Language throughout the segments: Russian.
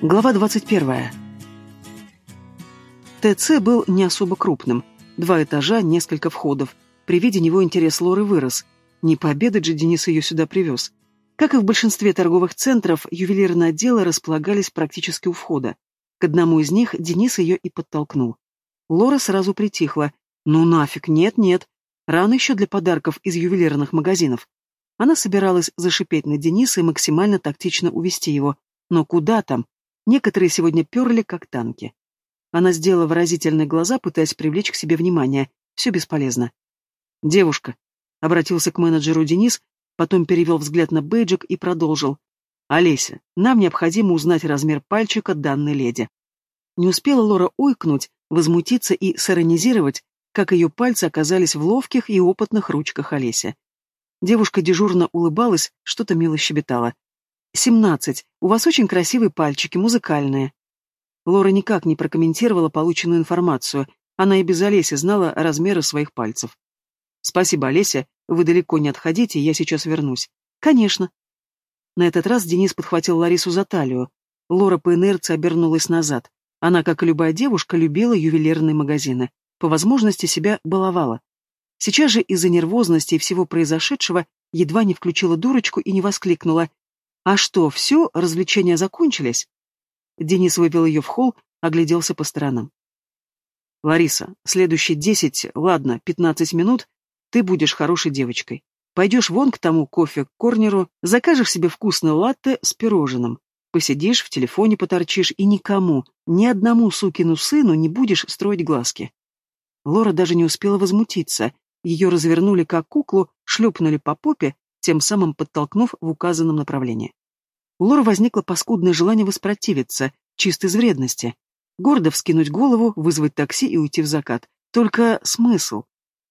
Глава 21. ТЦ был не особо крупным. Два этажа, несколько входов. При виде него интерес Лоры вырос. Не пообедать же Денис ее сюда привез. Как и в большинстве торговых центров, ювелирные отделы располагались практически у входа. К одному из них Денис ее и подтолкнул. Лора сразу притихла. «Ну нафиг, нет-нет. Рано еще для подарков из ювелирных магазинов». Она собиралась зашипеть на Дениса и максимально тактично увести его. Но куда там? Некоторые сегодня перли, как танки. Она сделала выразительные глаза, пытаясь привлечь к себе внимание. Все бесполезно. «Девушка», — обратился к менеджеру Денис, потом перевел взгляд на бейджик и продолжил. «Олеся, нам необходимо узнать размер пальчика данной леди». Не успела Лора ойкнуть, возмутиться и сиронизировать, как ее пальцы оказались в ловких и опытных ручках Олеся. Девушка дежурно улыбалась, что-то мило щебетала. «Семнадцать. У вас очень красивые пальчики, музыкальные». Лора никак не прокомментировала полученную информацию. Она и без Олеси знала размеры своих пальцев. «Спасибо, Олеся. Вы далеко не отходите, я сейчас вернусь». «Конечно». На этот раз Денис подхватил Ларису за талию. Лора по инерции обернулась назад. Она, как и любая девушка, любила ювелирные магазины. По возможности себя баловала. Сейчас же из-за нервозности и всего произошедшего едва не включила дурочку и не воскликнула. «А что, все, развлечения закончились?» Денис вывел ее в холл, огляделся по сторонам. «Лариса, следующие десять, ладно, пятнадцать минут ты будешь хорошей девочкой. Пойдешь вон к тому кофе, к корнеру, закажешь себе вкусное латте с пирожным. Посидишь, в телефоне поторчишь и никому, ни одному сукину сыну не будешь строить глазки». Лора даже не успела возмутиться. Ее развернули как куклу, шлепнули по попе, тем самым подтолкнув в указанном направлении. У Лоры возникло паскудное желание воспротивиться, чисто из вредности. Гордо вскинуть голову, вызвать такси и уйти в закат. Только смысл?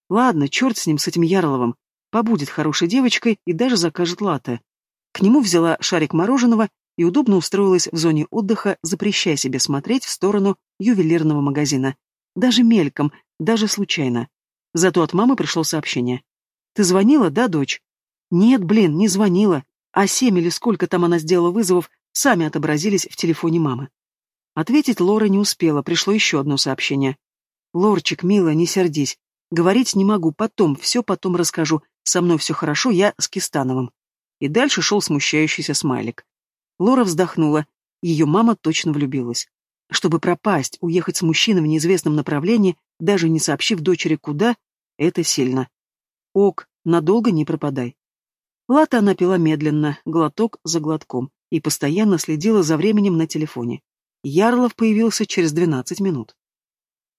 Ладно, черт с ним, с этим Ярловым. Побудет хорошей девочкой и даже закажет латте. К нему взяла шарик мороженого и удобно устроилась в зоне отдыха, запрещая себе смотреть в сторону ювелирного магазина. Даже мельком, даже случайно. Зато от мамы пришло сообщение. «Ты звонила, да, дочь?» «Нет, блин, не звонила а семь или сколько там она сделала вызовов, сами отобразились в телефоне мамы. Ответить Лора не успела, пришло еще одно сообщение. «Лорчик, милая, не сердись. Говорить не могу, потом, все потом расскажу. Со мной все хорошо, я с Кистановым». И дальше шел смущающийся смайлик. Лора вздохнула. Ее мама точно влюбилась. Чтобы пропасть, уехать с мужчиной в неизвестном направлении, даже не сообщив дочери куда, это сильно. Ок, надолго не пропадай. Лата она пила медленно, глоток за глотком, и постоянно следила за временем на телефоне. Ярлов появился через двенадцать минут.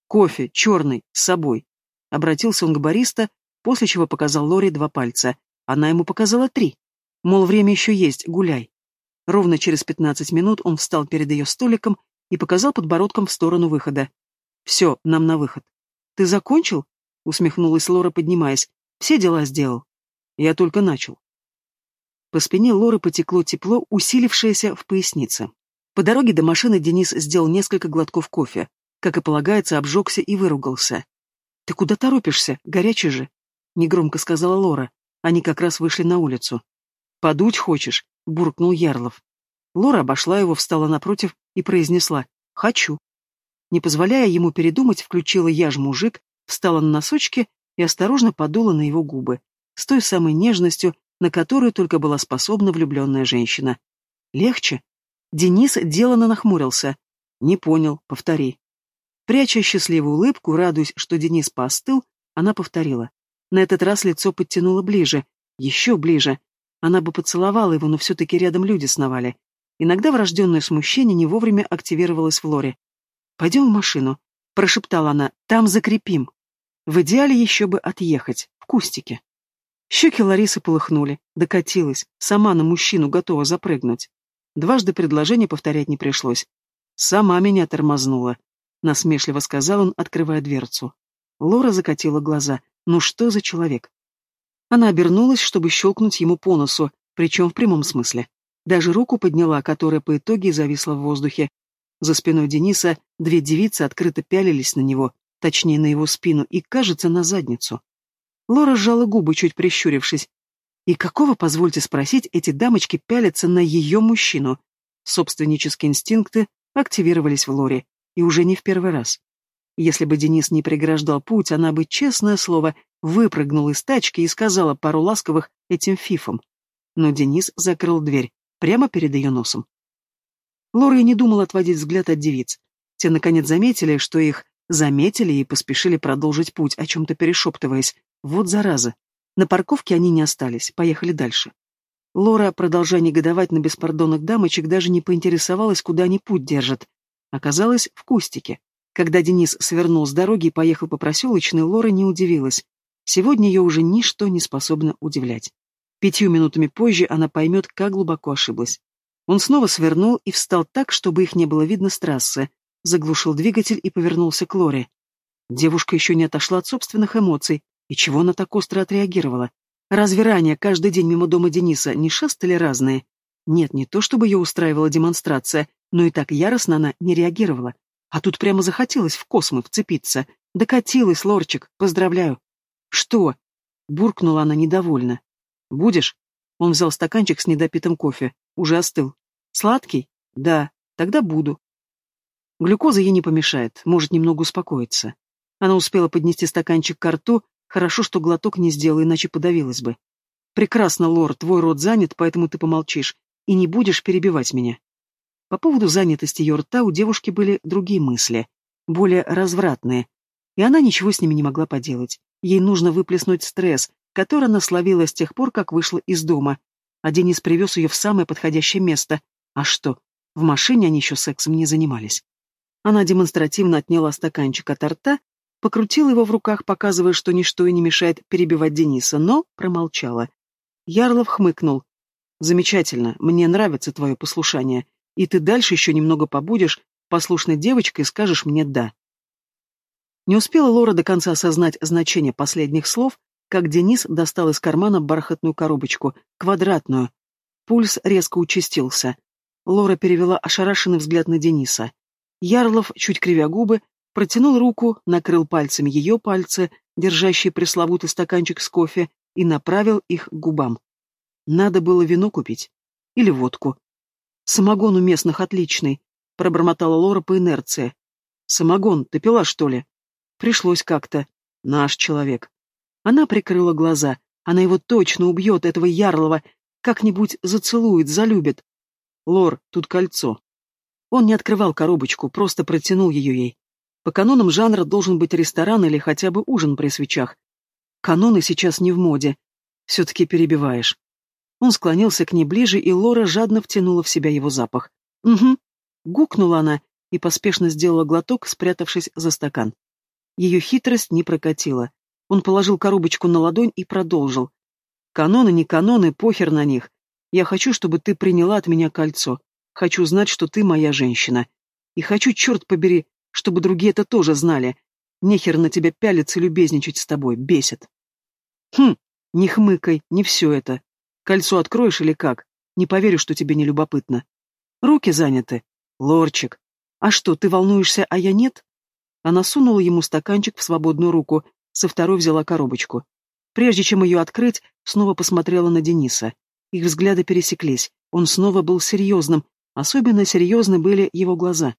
«Кофе, черный, с собой», — обратился он к бариста, после чего показал Лоре два пальца. Она ему показала три. Мол, время еще есть, гуляй. Ровно через пятнадцать минут он встал перед ее столиком и показал подбородком в сторону выхода. «Все, нам на выход». «Ты закончил?» — усмехнулась Лора, поднимаясь. «Все дела сделал». «Я только начал». По спине Лоры потекло тепло, усилившееся в пояснице. По дороге до машины Денис сделал несколько глотков кофе. Как и полагается, обжегся и выругался. «Ты куда торопишься? Горячий же!» — негромко сказала Лора. Они как раз вышли на улицу. «Подуть хочешь?» — буркнул Ярлов. Лора обошла его, встала напротив и произнесла «Хочу». Не позволяя ему передумать, включила «Я ж мужик», встала на носочки и осторожно подула на его губы, с той самой нежностью, на которую только была способна влюбленная женщина. Легче? Денис делано нахмурился. Не понял, повтори. Пряча счастливую улыбку, радуясь, что Денис поостыл, она повторила. На этот раз лицо подтянуло ближе, еще ближе. Она бы поцеловала его, но все-таки рядом люди сновали. Иногда врожденное смущение не вовремя активировалось в Лоре. «Пойдем в машину», — прошептала она, — «там закрепим». В идеале еще бы отъехать, в кустике. Щеки Ларисы полыхнули, докатилась, сама на мужчину готова запрыгнуть. Дважды предложение повторять не пришлось. «Сама меня тормознула», — насмешливо сказал он, открывая дверцу. Лора закатила глаза. «Ну что за человек?» Она обернулась, чтобы щелкнуть ему по носу, причем в прямом смысле. Даже руку подняла, которая по итоге зависла в воздухе. За спиной Дениса две девицы открыто пялились на него, точнее на его спину и, кажется, на задницу. Лора сжала губы, чуть прищурившись. И какого, позвольте спросить, эти дамочки пялятся на ее мужчину? Собственнические инстинкты активировались в Лоре, и уже не в первый раз. Если бы Денис не преграждал путь, она бы, честное слово, выпрыгнула из тачки и сказала пару ласковых этим фифам. Но Денис закрыл дверь прямо перед ее носом. Лора и не думала отводить взгляд от девиц. Те, наконец, заметили, что их заметили и поспешили продолжить путь, о чем-то перешептываясь. Вот зараза. На парковке они не остались, поехали дальше. Лора, продолжая негодовать на беспардонных дамочек, даже не поинтересовалась, куда они путь держат. Оказалось, в кустике. Когда Денис свернул с дороги и поехал по проселочной, Лора не удивилась. Сегодня ее уже ничто не способно удивлять. Пятью минутами позже она поймет, как глубоко ошиблась. Он снова свернул и встал так, чтобы их не было видно с трассы, заглушил двигатель и повернулся к Лоре. Девушка еще не отошла от собственных эмоций, и чего она так остро отреагировала? Разве ранее каждый день мимо дома Дениса не шастали разные? Нет, не то чтобы ее устраивала демонстрация, но и так яростно она не реагировала. А тут прямо захотелось в космос вцепиться. Докатилась, лорчик, поздравляю. Что? Буркнула она недовольно. Будешь? Он взял стаканчик с недопитым кофе. Уже остыл. Сладкий? Да, тогда буду. Глюкоза ей не помешает, может немного успокоиться. Она успела поднести стаканчик к рту, хорошо, что глоток не сделал, иначе подавилась бы. Прекрасно, лорд, твой рот занят, поэтому ты помолчишь, и не будешь перебивать меня. По поводу занятости ее рта у девушки были другие мысли, более развратные, и она ничего с ними не могла поделать. Ей нужно выплеснуть стресс, который она словила с тех пор, как вышла из дома, а Денис привез ее в самое подходящее место. А что, в машине они еще сексом не занимались. Она демонстративно отняла стаканчик от рта, покрутила его в руках, показывая, что ничто и не мешает перебивать Дениса, но промолчала. Ярлов хмыкнул. «Замечательно, мне нравится твое послушание, и ты дальше еще немного побудешь послушной девочкой и скажешь мне «да». Не успела Лора до конца осознать значение последних слов, как Денис достал из кармана бархатную коробочку, квадратную. Пульс резко участился. Лора перевела ошарашенный взгляд на Дениса. Ярлов, чуть кривя губы, протянул руку, накрыл пальцами ее пальцы, держащие пресловутый стаканчик с кофе, и направил их к губам. Надо было вино купить. Или водку. Самогон у местных отличный, пробормотала Лора по инерции. Самогон, ты пила, что ли? Пришлось как-то. Наш человек. Она прикрыла глаза. Она его точно убьет, этого Ярлова, как-нибудь зацелует, залюбит. Лор, тут кольцо. Он не открывал коробочку, просто протянул ее ей. По канонам жанра должен быть ресторан или хотя бы ужин при свечах. Каноны сейчас не в моде. Все-таки перебиваешь. Он склонился к ней ближе, и Лора жадно втянула в себя его запах. «Угу». Гукнула она и поспешно сделала глоток, спрятавшись за стакан. Ее хитрость не прокатила. Он положил коробочку на ладонь и продолжил. «Каноны, не каноны, похер на них. Я хочу, чтобы ты приняла от меня кольцо. Хочу знать, что ты моя женщина. И хочу, черт побери, чтобы другие это тоже знали. Нехер на тебя пялиться и любезничать с тобой, бесит. Хм, не хмыкай, не все это. Кольцо откроешь или как? Не поверю, что тебе не любопытно. Руки заняты. Лорчик. А что, ты волнуешься, а я нет? Она сунула ему стаканчик в свободную руку, со второй взяла коробочку. Прежде чем ее открыть, снова посмотрела на Дениса. Их взгляды пересеклись. Он снова был серьезным, Особенно серьезны были его глаза.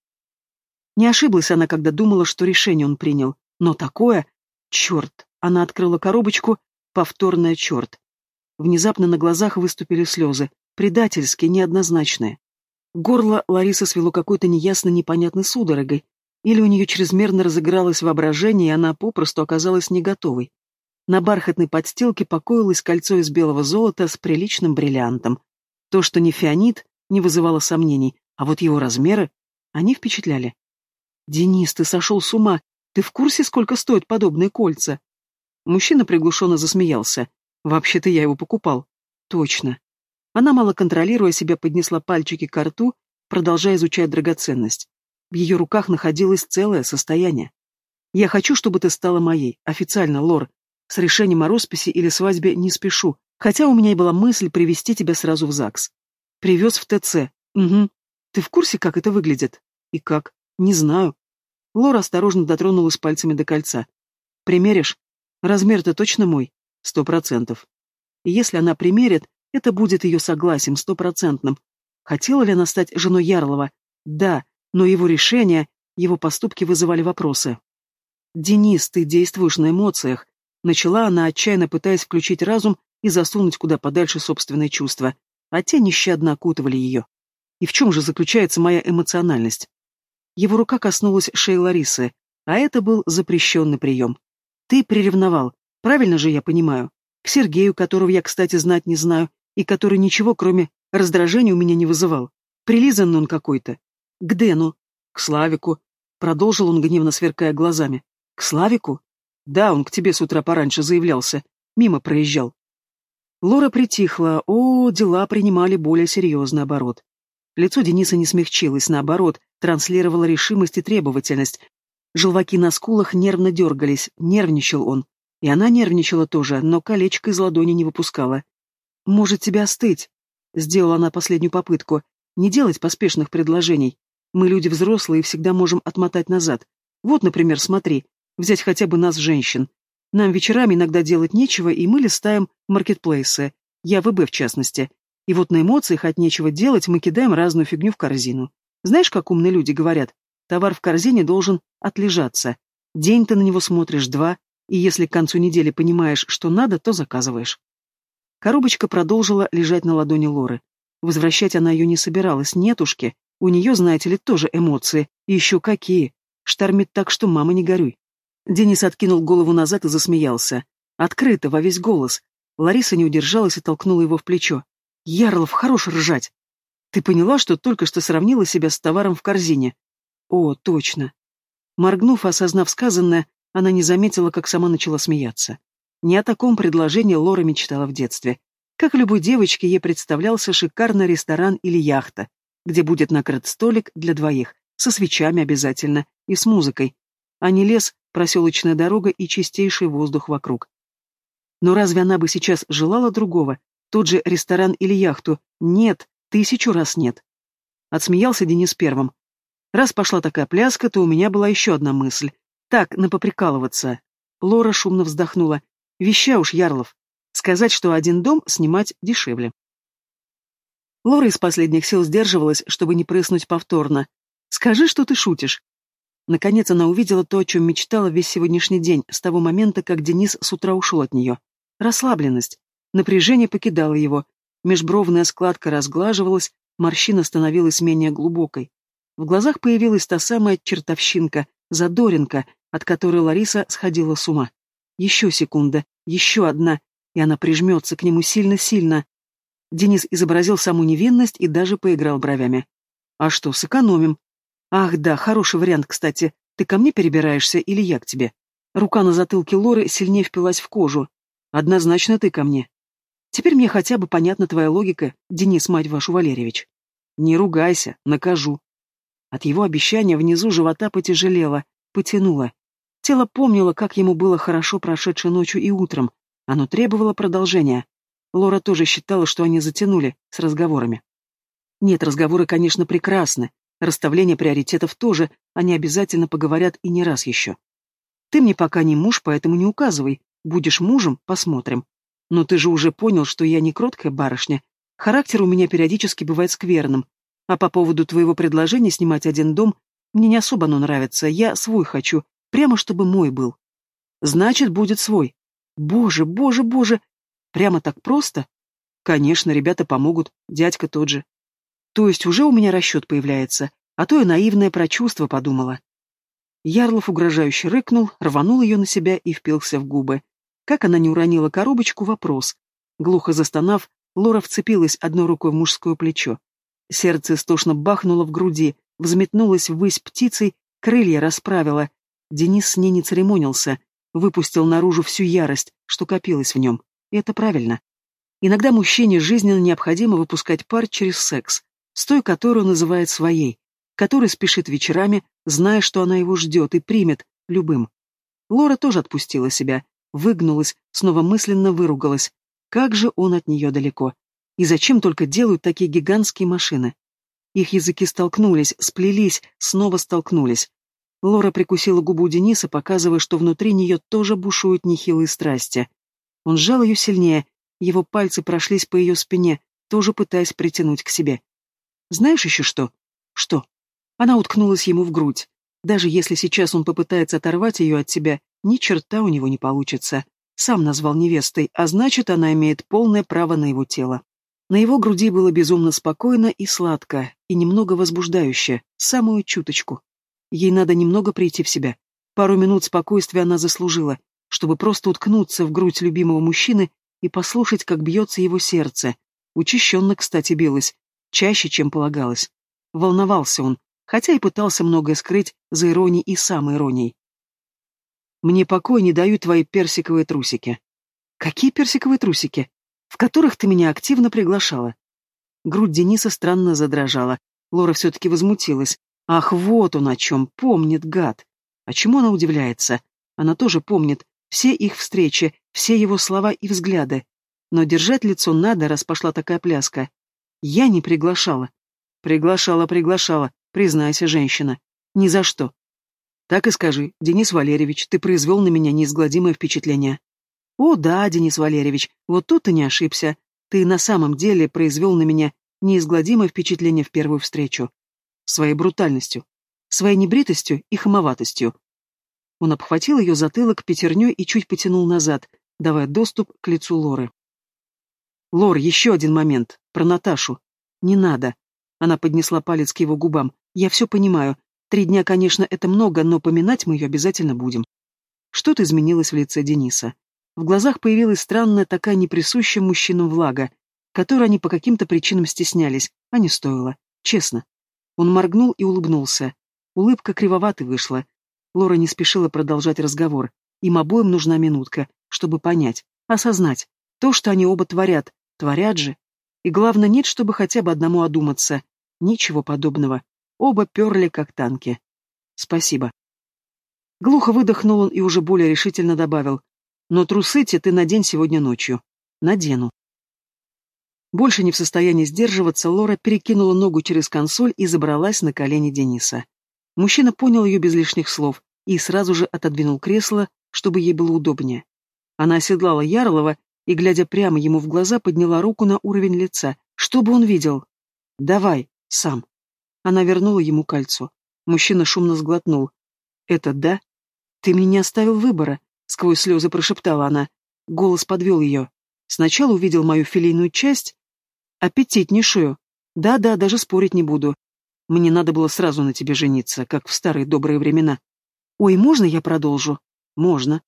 Не ошиблась она, когда думала, что решение он принял. Но такое... Черт! Она открыла коробочку. Повторная черт. Внезапно на глазах выступили слезы. Предательские, неоднозначные. Горло Ларисы свело какой-то неясно непонятной судорогой. Или у нее чрезмерно разыгралось воображение, и она попросту оказалась не готовой. На бархатной подстилке покоилось кольцо из белого золота с приличным бриллиантом. То, что не фианит, не вызывало сомнений, а вот его размеры, они впечатляли. «Денис, ты сошел с ума! Ты в курсе, сколько стоят подобные кольца?» Мужчина приглушенно засмеялся. «Вообще-то я его покупал». «Точно». Она, мало контролируя себя, поднесла пальчики к рту, продолжая изучать драгоценность. В ее руках находилось целое состояние. «Я хочу, чтобы ты стала моей, официально, Лор. С решением о росписи или свадьбе не спешу, хотя у меня и была мысль привести тебя сразу в ЗАГС. Привез в ТЦ. Угу. Ты в курсе, как это выглядит? И как? Не знаю. Лора осторожно дотронулась пальцами до кольца. Примеришь? Размер-то точно мой? Сто процентов. Если она примерит, это будет ее согласием стопроцентным. Хотела ли она стать женой Ярлова? Да, но его решения, его поступки вызывали вопросы. «Денис, ты действуешь на эмоциях», — начала она, отчаянно пытаясь включить разум и засунуть куда подальше собственные чувства, а те нещадно окутывали ее. И в чем же заключается моя эмоциональность? Его рука коснулась шеи Ларисы, а это был запрещенный прием. Ты приревновал, правильно же я понимаю? К Сергею, которого я, кстати, знать не знаю, и который ничего, кроме раздражения, у меня не вызывал. Прилизанный он какой-то. К Дэну, к Славику. Продолжил он, гневно сверкая глазами. К Славику? Да, он к тебе с утра пораньше заявлялся. Мимо проезжал. Лора притихла. О, дела принимали более серьезный оборот. Лицо Дениса не смягчилось, наоборот, транслировало решимость и требовательность. Желваки на скулах нервно дергались, нервничал он. И она нервничала тоже, но колечко из ладони не выпускала. «Может, тебя остыть?» Сделала она последнюю попытку. «Не делать поспешных предложений. Мы люди взрослые и всегда можем отмотать назад. Вот, например, смотри, взять хотя бы нас, женщин. Нам вечерами иногда делать нечего, и мы листаем маркетплейсы, я ВБ в частности. И вот на эмоциях от нечего делать мы кидаем разную фигню в корзину. Знаешь, как умные люди говорят? Товар в корзине должен отлежаться. День ты на него смотришь, два, и если к концу недели понимаешь, что надо, то заказываешь. Коробочка продолжила лежать на ладони Лоры. Возвращать она ее не собиралась, нетушки. У нее, знаете ли, тоже эмоции. И еще какие. Штормит так, что мама не горюй. Денис откинул голову назад и засмеялся. Открыто, во весь голос. Лариса не удержалась и толкнула его в плечо. Ярлов, хорош ржать. Ты поняла, что только что сравнила себя с товаром в корзине? О, точно. Моргнув, осознав сказанное, она не заметила, как сама начала смеяться. Не о таком предложении Лора мечтала в детстве. Как любой девочке, ей представлялся шикарный ресторан или яхта, где будет накрыт столик для двоих, со свечами обязательно и с музыкой, а не лес, проселочная дорога и чистейший воздух вокруг. Но разве она бы сейчас желала другого, тот же ресторан или яхту. Нет, тысячу раз нет. Отсмеялся Денис первым. Раз пошла такая пляска, то у меня была еще одна мысль. Так, напоприкалываться. Лора шумно вздохнула. Веща уж, Ярлов. Сказать, что один дом снимать дешевле. Лора из последних сил сдерживалась, чтобы не прыснуть повторно. «Скажи, что ты шутишь». Наконец она увидела то, о чем мечтала весь сегодняшний день, с того момента, как Денис с утра ушел от нее. Расслабленность. Напряжение покидало его, межбровная складка разглаживалась, морщина становилась менее глубокой. В глазах появилась та самая чертовщинка, задоринка, от которой Лариса сходила с ума. Еще секунда, еще одна, и она прижмется к нему сильно-сильно. Денис изобразил саму невинность и даже поиграл бровями. «А что, сэкономим?» «Ах, да, хороший вариант, кстати. Ты ко мне перебираешься или я к тебе?» Рука на затылке Лоры сильнее впилась в кожу. «Однозначно ты ко мне. Теперь мне хотя бы понятна твоя логика, Денис, мать вашу, Валерьевич. Не ругайся, накажу. От его обещания внизу живота потяжелело, потянуло. Тело помнило, как ему было хорошо прошедшей ночью и утром. Оно требовало продолжения. Лора тоже считала, что они затянули с разговорами. Нет, разговоры, конечно, прекрасны. Расставление приоритетов тоже, они обязательно поговорят и не раз еще. Ты мне пока не муж, поэтому не указывай. Будешь мужем, посмотрим. Но ты же уже понял, что я не кроткая барышня. Характер у меня периодически бывает скверным. А по поводу твоего предложения снимать один дом, мне не особо оно нравится. Я свой хочу, прямо чтобы мой был. Значит, будет свой. Боже, боже, боже. Прямо так просто? Конечно, ребята помогут, дядька тот же. То есть уже у меня расчет появляется, а то я наивное про чувства подумала. Ярлов угрожающе рыкнул, рванул ее на себя и впился в губы. Как она не уронила коробочку, вопрос. Глухо застонав, Лора вцепилась одной рукой в мужское плечо. Сердце истошно бахнуло в груди, взметнулось ввысь птицей, крылья расправило. Денис с ней не церемонился, выпустил наружу всю ярость, что копилось в нем. И это правильно. Иногда мужчине жизненно необходимо выпускать пар через секс, с той, которую называет своей, который спешит вечерами, зная, что она его ждет и примет, любым. Лора тоже отпустила себя, выгнулась, снова мысленно выругалась. Как же он от нее далеко. И зачем только делают такие гигантские машины? Их языки столкнулись, сплелись, снова столкнулись. Лора прикусила губу Дениса, показывая, что внутри нее тоже бушуют нехилые страсти. Он сжал ее сильнее, его пальцы прошлись по ее спине, тоже пытаясь притянуть к себе. Знаешь еще что? Что? Она уткнулась ему в грудь. Даже если сейчас он попытается оторвать ее от тебя, ни черта у него не получится. Сам назвал невестой, а значит, она имеет полное право на его тело. На его груди было безумно спокойно и сладко, и немного возбуждающе, самую чуточку. Ей надо немного прийти в себя. Пару минут спокойствия она заслужила, чтобы просто уткнуться в грудь любимого мужчины и послушать, как бьется его сердце. Учащенно, кстати, билось, чаще, чем полагалось. Волновался он, хотя и пытался многое скрыть за иронией и самой иронией. «Мне покоя не дают твои персиковые трусики». «Какие персиковые трусики?» «В которых ты меня активно приглашала». Грудь Дениса странно задрожала. Лора все-таки возмутилась. «Ах, вот он о чем, помнит, гад!» А чему она удивляется? Она тоже помнит все их встречи, все его слова и взгляды. Но держать лицо надо, раз пошла такая пляска. Я не приглашала. Приглашала, приглашала. Признайся, женщина. Ни за что. Так и скажи, Денис Валерьевич, ты произвел на меня неизгладимое впечатление. О, да, Денис Валерьевич, вот тут ты не ошибся. Ты на самом деле произвел на меня неизгладимое впечатление в первую встречу. Своей брутальностью, своей небритостью и хамоватостью. Он обхватил ее затылок пятерней и чуть потянул назад, давая доступ к лицу Лоры. «Лор, еще один момент. Про Наташу. Не надо». Она поднесла палец к его губам. Я все понимаю. Три дня, конечно, это много, но поминать мы ее обязательно будем. Что-то изменилось в лице Дениса. В глазах появилась странная такая неприсущая мужчинам влага, которой они по каким-то причинам стеснялись, а не стоило. Честно. Он моргнул и улыбнулся. Улыбка кривоватой вышла. Лора не спешила продолжать разговор. Им обоим нужна минутка, чтобы понять, осознать. То, что они оба творят, творят же. И главное, нет, чтобы хотя бы одному одуматься. Ничего подобного. Оба перли, как танки. Спасибо. Глухо выдохнул он и уже более решительно добавил. Но трусы-те ты надень сегодня ночью. Надену. Больше не в состоянии сдерживаться, Лора перекинула ногу через консоль и забралась на колени Дениса. Мужчина понял ее без лишних слов и сразу же отодвинул кресло, чтобы ей было удобнее. Она оседлала Ярлова и, глядя прямо ему в глаза, подняла руку на уровень лица, чтобы он видел. «Давай, сам». Она вернула ему кольцо. Мужчина шумно сглотнул. «Это да? Ты мне не оставил выбора», — сквозь слезы прошептала она. Голос подвел ее. «Сначала увидел мою филейную часть, аппетитнейшую. Да-да, даже спорить не буду. Мне надо было сразу на тебе жениться, как в старые добрые времена. Ой, можно я продолжу? Можно».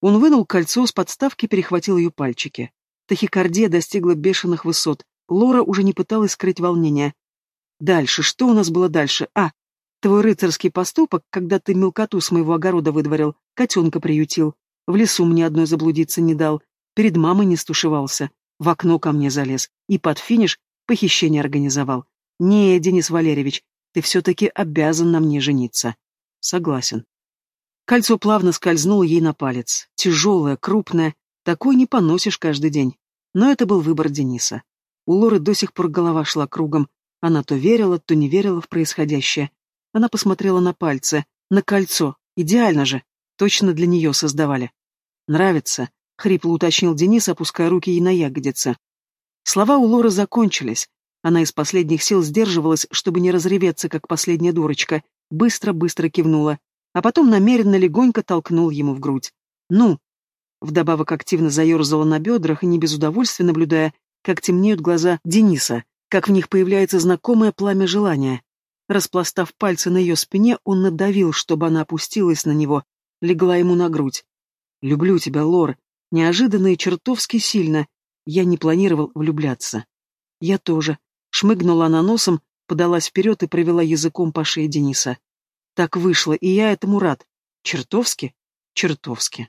Он вынул кольцо с подставки перехватил ее пальчики. Тахикардия достигла бешеных высот. Лора уже не пыталась скрыть волнение. Дальше, что у нас было дальше? А, твой рыцарский поступок, когда ты мелкоту с моего огорода выдворил, котенка приютил, в лесу мне одной заблудиться не дал, перед мамой не стушевался, в окно ко мне залез и под финиш похищение организовал. Не, Денис Валерьевич, ты все-таки обязан на мне жениться. Согласен. Кольцо плавно скользнуло ей на палец. Тяжелое, крупное. Такое не поносишь каждый день. Но это был выбор Дениса. У Лоры до сих пор голова шла кругом, она то верила, то не верила в происходящее. Она посмотрела на пальцы, на кольцо. Идеально же. Точно для нее создавали. «Нравится», — хрипло уточнил Денис, опуская руки ей на ягодицы. Слова у Лоры закончились. Она из последних сил сдерживалась, чтобы не разреветься, как последняя дурочка. Быстро-быстро кивнула. А потом намеренно легонько толкнул ему в грудь. «Ну!» Вдобавок активно заерзала на бедрах, не без удовольствия наблюдая, как темнеют глаза Дениса, как в них появляется знакомое пламя желания. Распластав пальцы на ее спине, он надавил, чтобы она опустилась на него, легла ему на грудь. «Люблю тебя, Лор. Неожиданно и чертовски сильно. Я не планировал влюбляться». «Я тоже». Шмыгнула она носом, подалась вперед и провела языком по шее Дениса. «Так вышло, и я этому рад. Чертовски? Чертовски».